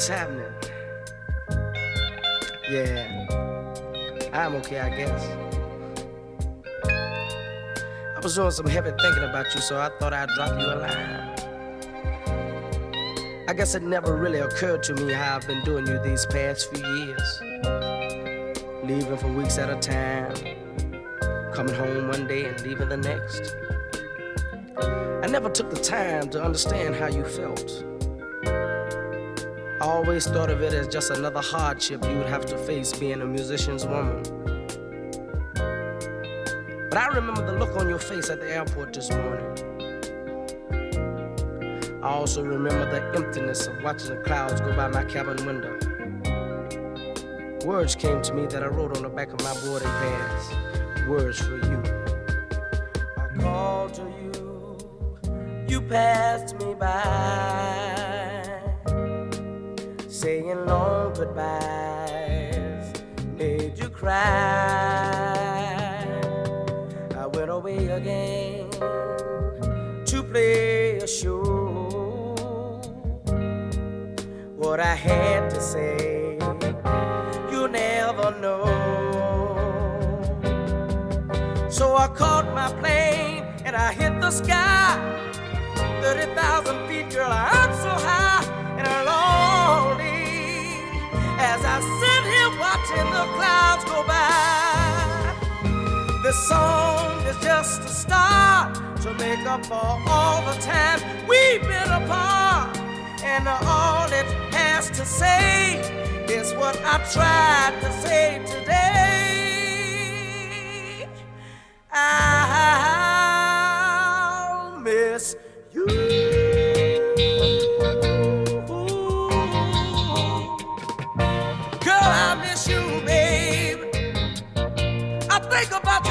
What's happening? Yeah, I'm okay, I guess. I was doing some heavy thinking about you, so I thought I'd drop you a line. I guess it never really occurred to me how I've been doing you these past few years. Leaving for weeks at a time, coming home one day and leaving the next. I never took the time to understand how you felt. Always thought of it as just another hardship you would have to face being a musician's woman. But I remember the look on your face at the airport this morning. I also remember the emptiness of watching the clouds go by my cabin window. Words came to me that I wrote on the back of my boarding pass. Words for you. I called to you, you passed me by I went away again to play a show. What I had to say, you never know. So I caught my plane and I hit the sky. 30,000 feet, girl, I'm so high and lonely as I sit This song is just a start to make up for all the time we've been apart. And all it has to say is what I tried to say today. I'll miss you. i think about